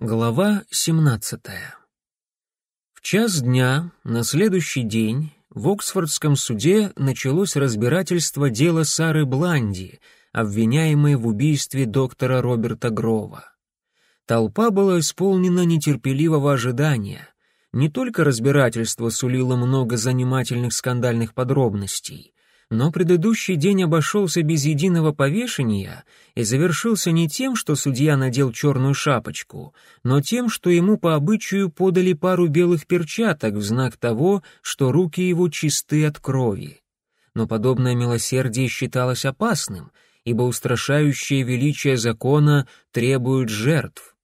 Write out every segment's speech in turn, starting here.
Глава 17. В час дня, на следующий день, в Оксфордском суде началось разбирательство дела Сары Бланди, обвиняемой в убийстве доктора Роберта Грова. Толпа была исполнена нетерпеливого ожидания. Не только разбирательство сулило много занимательных скандальных подробностей, но предыдущий день обошелся без единого повешения и завершился не тем, что судья надел черную шапочку, но тем, что ему по обычаю подали пару белых перчаток в знак того, что руки его чисты от крови. Но подобное милосердие считалось опасным, ибо устрашающее величие закона требует жертв.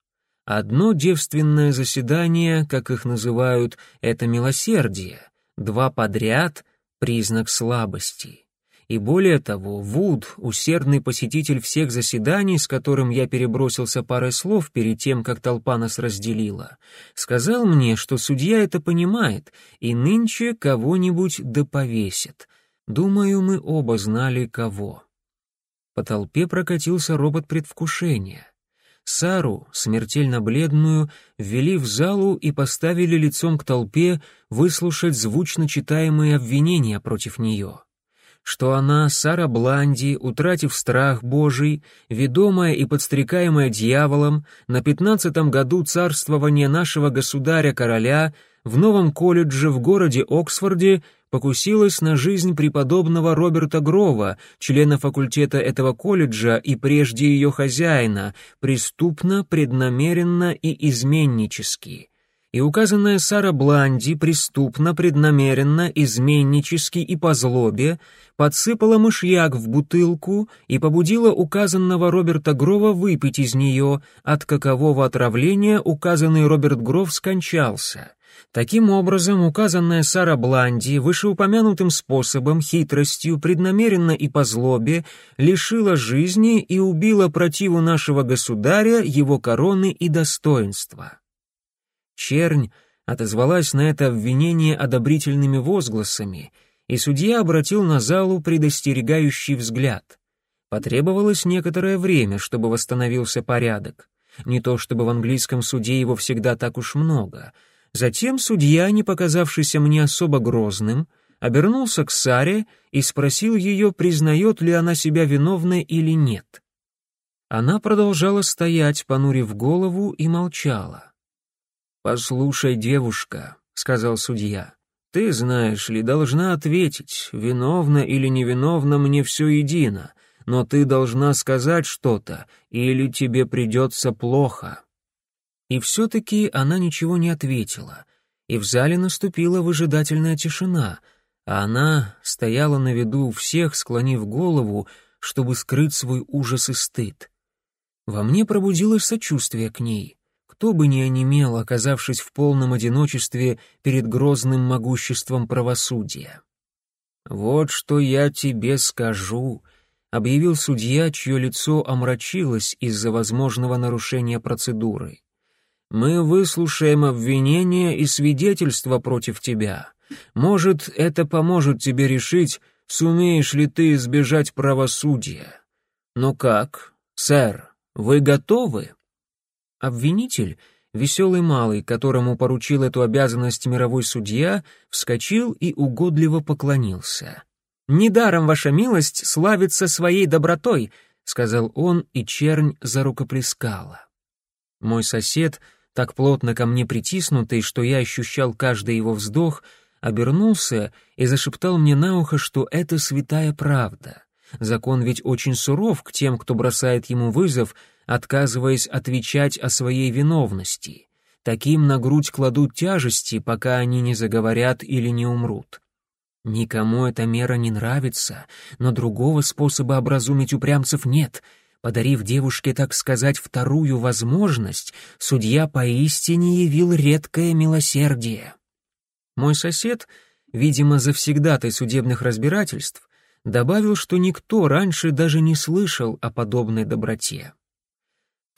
Одно девственное заседание, как их называют, — это милосердие, два подряд — признак слабости. И более того, Вуд, усердный посетитель всех заседаний, с которым я перебросился парой слов перед тем, как толпа нас разделила, сказал мне, что судья это понимает и нынче кого-нибудь доповесит. Думаю, мы оба знали, кого. По толпе прокатился робот предвкушения. Сару, смертельно бледную, ввели в залу и поставили лицом к толпе выслушать звучно читаемые обвинения против нее что она, Сара Бланди, утратив страх Божий, ведомая и подстрекаемая дьяволом, на пятнадцатом году царствования нашего государя-короля в новом колледже в городе Оксфорде покусилась на жизнь преподобного Роберта Грова, члена факультета этого колледжа и прежде ее хозяина, преступно, преднамеренно и изменнически и указанная Сара Бланди преступно, преднамеренно, изменнически и по злобе подсыпала мышьяк в бутылку и побудила указанного Роберта Грова выпить из нее, от какового отравления указанный Роберт Гров скончался. Таким образом, указанная Сара Бланди вышеупомянутым способом, хитростью, преднамеренно и по злобе лишила жизни и убила противу нашего государя, его короны и достоинства. Чернь отозвалась на это обвинение одобрительными возгласами, и судья обратил на залу предостерегающий взгляд. Потребовалось некоторое время, чтобы восстановился порядок. Не то чтобы в английском суде его всегда так уж много. Затем судья, не показавшийся мне особо грозным, обернулся к Саре и спросил ее, признает ли она себя виновной или нет. Она продолжала стоять, понурив голову, и молчала. «Послушай, девушка», — сказал судья, — «ты, знаешь ли, должна ответить, виновна или невиновна мне все едино, но ты должна сказать что-то, или тебе придется плохо». И все-таки она ничего не ответила, и в зале наступила выжидательная тишина, а она стояла на виду всех, склонив голову, чтобы скрыть свой ужас и стыд. Во мне пробудилось сочувствие к ней — кто бы ни онемел, оказавшись в полном одиночестве перед грозным могуществом правосудия. «Вот что я тебе скажу», — объявил судья, чье лицо омрачилось из-за возможного нарушения процедуры. «Мы выслушаем обвинения и свидетельства против тебя. Может, это поможет тебе решить, сумеешь ли ты избежать правосудия. Но как, сэр, вы готовы?» Обвинитель, веселый малый, которому поручил эту обязанность мировой судья, вскочил и угодливо поклонился. «Недаром ваша милость славится своей добротой», — сказал он, и чернь зарукоплескала. Мой сосед, так плотно ко мне притиснутый, что я ощущал каждый его вздох, обернулся и зашептал мне на ухо, что это святая правда. Закон ведь очень суров к тем, кто бросает ему вызов, отказываясь отвечать о своей виновности. Таким на грудь кладут тяжести, пока они не заговорят или не умрут. Никому эта мера не нравится, но другого способа образумить упрямцев нет. Подарив девушке, так сказать, вторую возможность, судья поистине явил редкое милосердие. Мой сосед, видимо, завсегдатай судебных разбирательств, добавил, что никто раньше даже не слышал о подобной доброте.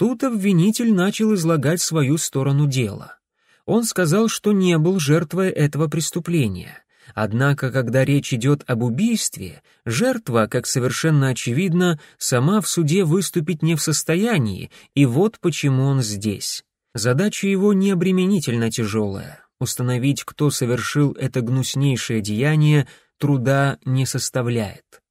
Тут обвинитель начал излагать свою сторону дела. Он сказал, что не был жертвой этого преступления. Однако, когда речь идет об убийстве, жертва, как совершенно очевидно, сама в суде выступить не в состоянии, и вот почему он здесь. Задача его необременительно тяжелая. Установить, кто совершил это гнуснейшее деяние, труда не составляет.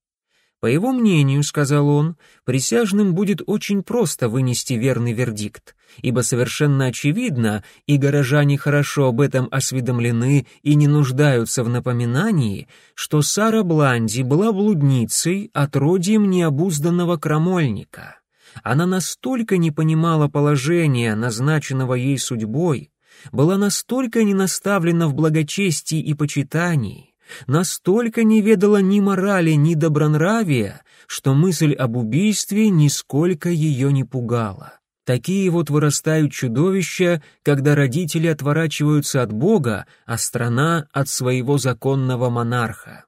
По его мнению, сказал он, присяжным будет очень просто вынести верный вердикт, ибо совершенно очевидно, и горожане хорошо об этом осведомлены и не нуждаются в напоминании, что Сара Бланди была блудницей, отродьем необузданного крамольника. Она настолько не понимала положения, назначенного ей судьбой, была настолько не наставлена в благочестии и почитании, настолько не ведала ни морали, ни добронравия, что мысль об убийстве нисколько ее не пугала. Такие вот вырастают чудовища, когда родители отворачиваются от Бога, а страна — от своего законного монарха.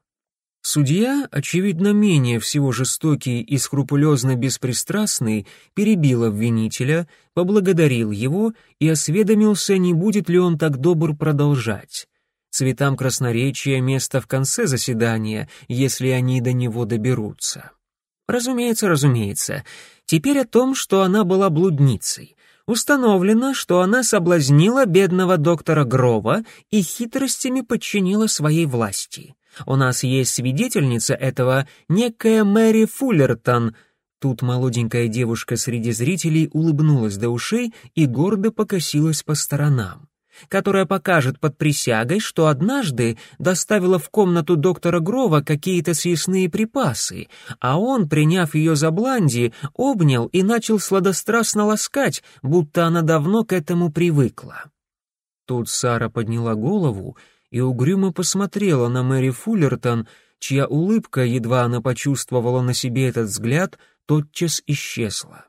Судья, очевидно менее всего жестокий и скрупулезно беспристрастный, перебил обвинителя, поблагодарил его и осведомился, не будет ли он так добр продолжать. Цветам красноречия место в конце заседания, если они до него доберутся. Разумеется, разумеется. Теперь о том, что она была блудницей. Установлено, что она соблазнила бедного доктора Грова и хитростями подчинила своей власти. У нас есть свидетельница этого, некая Мэри Фуллертон». Тут молоденькая девушка среди зрителей улыбнулась до ушей и гордо покосилась по сторонам которая покажет под присягой, что однажды доставила в комнату доктора Грова какие-то съестные припасы, а он, приняв ее за Бланди, обнял и начал сладострастно ласкать, будто она давно к этому привыкла. Тут Сара подняла голову и угрюмо посмотрела на Мэри Фуллертон, чья улыбка, едва она почувствовала на себе этот взгляд, тотчас исчезла.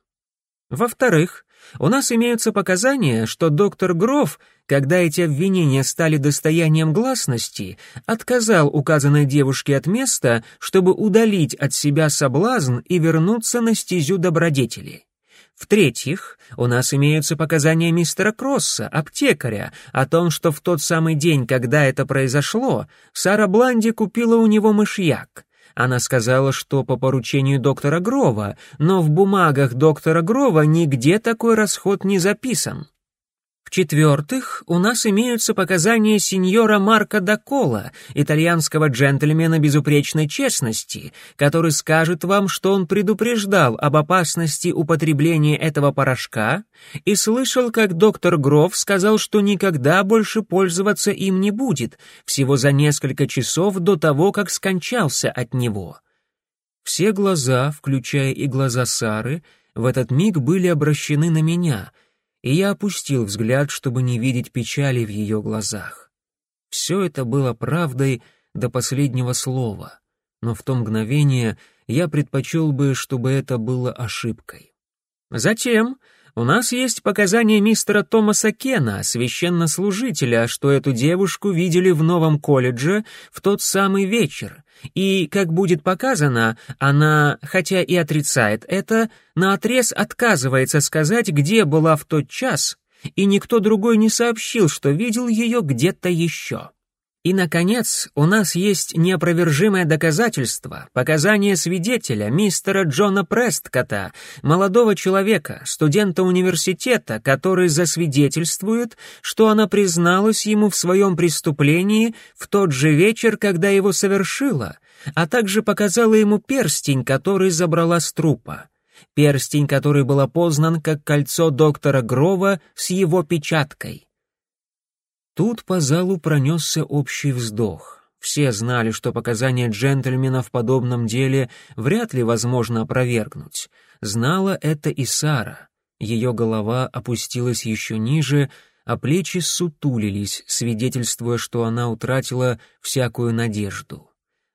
Во-вторых, у нас имеются показания, что доктор Гроф, когда эти обвинения стали достоянием гласности, отказал указанной девушке от места, чтобы удалить от себя соблазн и вернуться на стезю добродетели. В-третьих, у нас имеются показания мистера Кросса, аптекаря, о том, что в тот самый день, когда это произошло, Сара Бланди купила у него мышьяк. Она сказала, что по поручению доктора Грова, но в бумагах доктора Грова нигде такой расход не записан. В-четвертых, у нас имеются показания сеньора Марко Дакола, итальянского джентльмена безупречной честности, который скажет вам, что он предупреждал об опасности употребления этого порошка и слышал, как доктор Гров сказал, что никогда больше пользоваться им не будет, всего за несколько часов до того, как скончался от него. Все глаза, включая и глаза Сары, в этот миг были обращены на меня — и я опустил взгляд, чтобы не видеть печали в ее глазах. Все это было правдой до последнего слова, но в то мгновение я предпочел бы, чтобы это было ошибкой. Затем у нас есть показания мистера Томаса Кена, священнослужителя, что эту девушку видели в новом колледже в тот самый вечер. И, как будет показано, она, хотя и отрицает это, наотрез отказывается сказать, где была в тот час, и никто другой не сообщил, что видел ее где-то еще. И, наконец, у нас есть неопровержимое доказательство, показания свидетеля, мистера Джона Престкота, молодого человека, студента университета, который засвидетельствует, что она призналась ему в своем преступлении в тот же вечер, когда его совершила, а также показала ему перстень, который забрала с трупа. Перстень, который был опознан как кольцо доктора Грова с его печаткой. Тут по залу пронесся общий вздох. Все знали, что показания джентльмена в подобном деле вряд ли возможно опровергнуть. Знала это и Сара. Ее голова опустилась еще ниже, а плечи сутулились, свидетельствуя, что она утратила всякую надежду.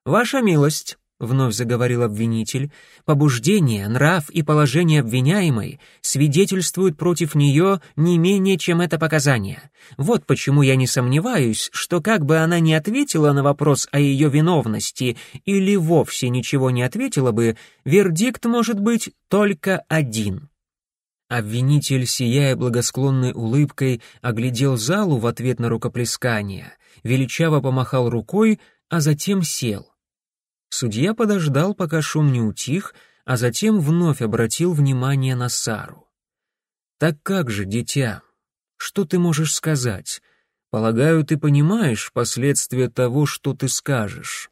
«Ваша милость», вновь заговорил обвинитель, побуждение, нрав и положение обвиняемой свидетельствуют против нее не менее, чем это показание. Вот почему я не сомневаюсь, что как бы она ни ответила на вопрос о ее виновности или вовсе ничего не ответила бы, вердикт может быть только один. Обвинитель, сияя благосклонной улыбкой, оглядел залу в ответ на рукоплескание, величаво помахал рукой, а затем сел. Судья подождал, пока шум не утих, а затем вновь обратил внимание на Сару. «Так как же, дитя, Что ты можешь сказать? Полагаю, ты понимаешь последствия того, что ты скажешь».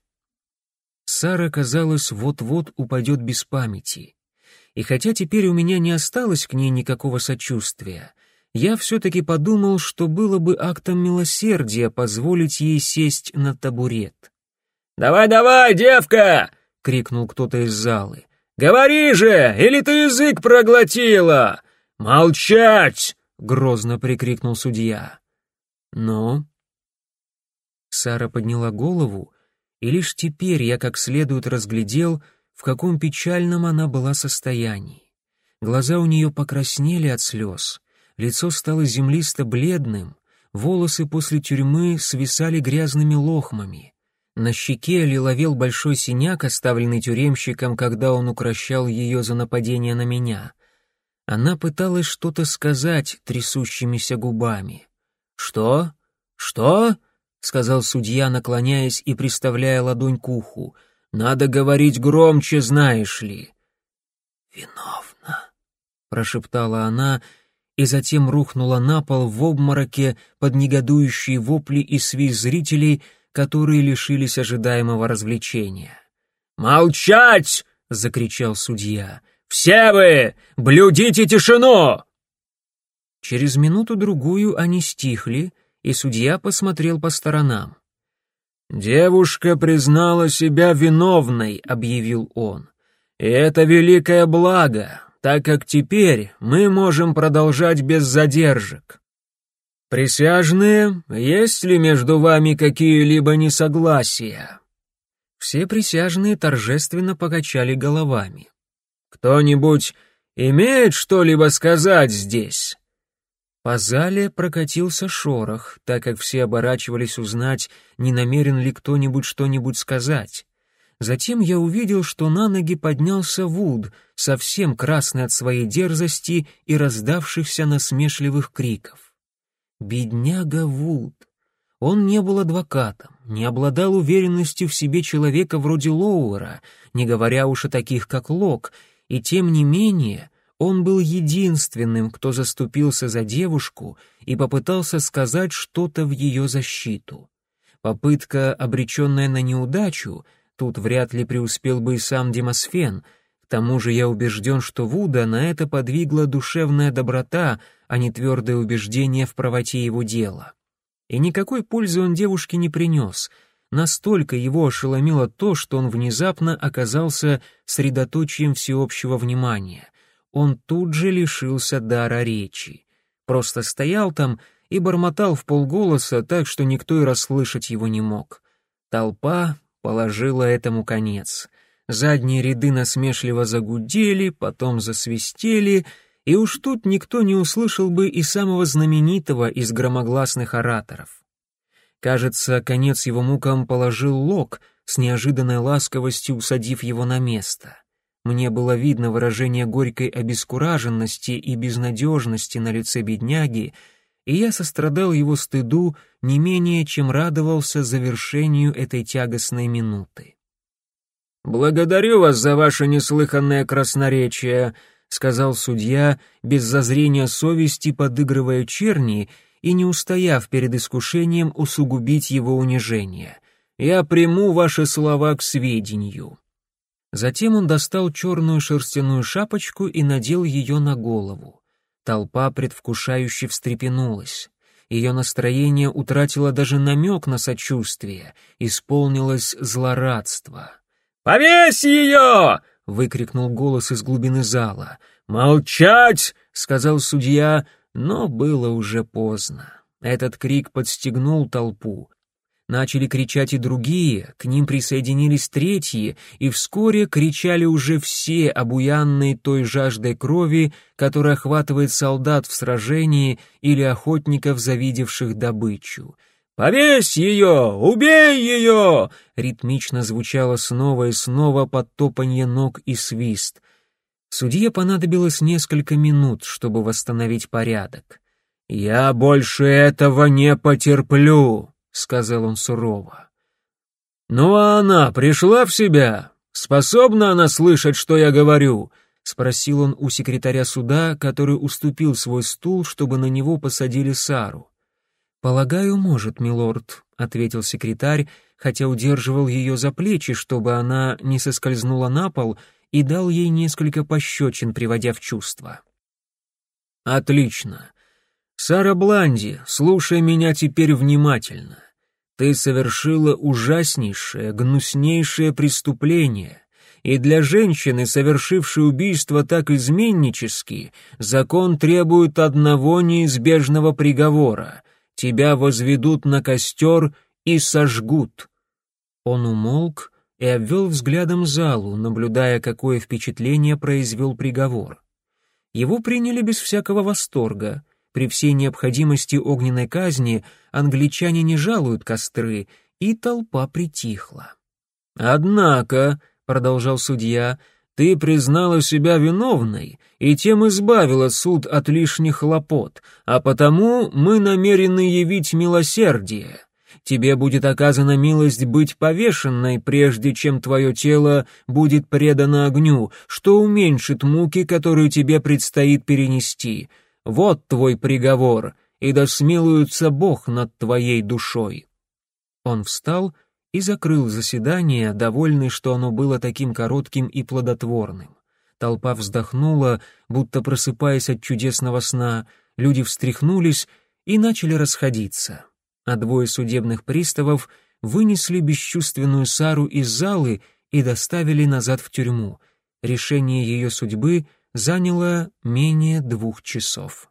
Сара, казалось, вот-вот упадет без памяти. И хотя теперь у меня не осталось к ней никакого сочувствия, я все-таки подумал, что было бы актом милосердия позволить ей сесть на табурет. «Давай-давай, девка!» — крикнул кто-то из залы. «Говори же, или ты язык проглотила?» «Молчать!» — грозно прикрикнул судья. «Но...» Сара подняла голову, и лишь теперь я как следует разглядел, в каком печальном она была состоянии. Глаза у нее покраснели от слез, лицо стало землисто-бледным, волосы после тюрьмы свисали грязными лохмами. На щеке лиловел большой синяк, оставленный тюремщиком, когда он укращал ее за нападение на меня. Она пыталась что-то сказать трясущимися губами. «Что? Что?» — сказал судья, наклоняясь и приставляя ладонь к уху. «Надо говорить громче, знаешь ли». «Виновна», — прошептала она, и затем рухнула на пол в обмороке под негодующие вопли и свист зрителей — которые лишились ожидаемого развлечения. «Молчать!» — закричал судья. «Все вы! Блюдите тишину!» Через минуту-другую они стихли, и судья посмотрел по сторонам. «Девушка признала себя виновной», — объявил он. «И это великое благо, так как теперь мы можем продолжать без задержек. «Присяжные, есть ли между вами какие-либо несогласия?» Все присяжные торжественно покачали головами. «Кто-нибудь имеет что-либо сказать здесь?» По зале прокатился шорох, так как все оборачивались узнать, не намерен ли кто-нибудь что-нибудь сказать. Затем я увидел, что на ноги поднялся Вуд, совсем красный от своей дерзости и раздавшихся насмешливых криков. Бедняга Вуд. Он не был адвокатом, не обладал уверенностью в себе человека вроде Лоуэра, не говоря уж о таких, как Лок, и тем не менее он был единственным, кто заступился за девушку и попытался сказать что-то в ее защиту. Попытка, обреченная на неудачу, тут вряд ли преуспел бы и сам Демосфен — к тому же я убежден, что Вуда на это подвигла душевная доброта, а не твердое убеждение в правоте его дела. И никакой пользы он девушке не принес. Настолько его ошеломило то, что он внезапно оказался средоточием всеобщего внимания. Он тут же лишился дара речи. Просто стоял там и бормотал в полголоса так, что никто и расслышать его не мог. Толпа положила этому конец — Задние ряды насмешливо загудели, потом засвистели, и уж тут никто не услышал бы и самого знаменитого из громогласных ораторов. Кажется, конец его мукам положил Лок, с неожиданной ласковостью усадив его на место. Мне было видно выражение горькой обескураженности и безнадежности на лице бедняги, и я сострадал его стыду не менее, чем радовался завершению этой тягостной минуты. «Благодарю вас за ваше неслыханное красноречие», — сказал судья, без зазрения совести подыгрывая черни и не устояв перед искушением усугубить его унижение. «Я приму ваши слова к сведению». Затем он достал черную шерстяную шапочку и надел ее на голову. Толпа предвкушающе встрепенулась. Ее настроение утратило даже намек на сочувствие, исполнилось злорадство. «Повесь ее!» — выкрикнул голос из глубины зала. «Молчать!» — сказал судья, но было уже поздно. Этот крик подстегнул толпу. Начали кричать и другие, к ним присоединились третьи, и вскоре кричали уже все, обуянные той жаждой крови, которая охватывает солдат в сражении или охотников, завидевших добычу. «Повесь ее! Убей ее!» Ритмично звучало снова и снова под топанье ног и свист. Судье понадобилось несколько минут, чтобы восстановить порядок. «Я больше этого не потерплю», — сказал он сурово. «Ну а она пришла в себя? Способна она слышать, что я говорю? спросил он у секретаря суда, который уступил свой стул, чтобы на него посадили Сару. «Полагаю, может, милорд», — ответил секретарь, хотя удерживал ее за плечи, чтобы она не соскользнула на пол, и дал ей несколько пощечин, приводя в чувство. «Отлично. Сара Бланди, слушай меня теперь внимательно. Ты совершила ужаснейшее, гнуснейшее преступление, и для женщины, совершившей убийство так изменнически, закон требует одного неизбежного приговора — тебя возведут на костер и сожгут». Он умолк и обвел взглядом залу, наблюдая, какое впечатление произвел приговор. Его приняли без всякого восторга. При всей необходимости огненной казни англичане не жалуют костры, и толпа притихла. «Однако», — продолжал судья, — «ты признала себя виновной и тем избавила суд от лишних хлопот, а потому мы намерены явить милосердие. Тебе будет оказана милость быть повешенной, прежде чем твое тело будет предано огню, что уменьшит муки, которые тебе предстоит перенести. Вот твой приговор, и да смилуется Бог над твоей душой». Он встал и закрыл заседание, довольный, что оно было таким коротким и плодотворным. Толпа вздохнула, будто просыпаясь от чудесного сна, люди встряхнулись и начали расходиться. А двое судебных приставов вынесли бесчувственную Сару из залы и доставили назад в тюрьму. Решение ее судьбы заняло менее двух часов.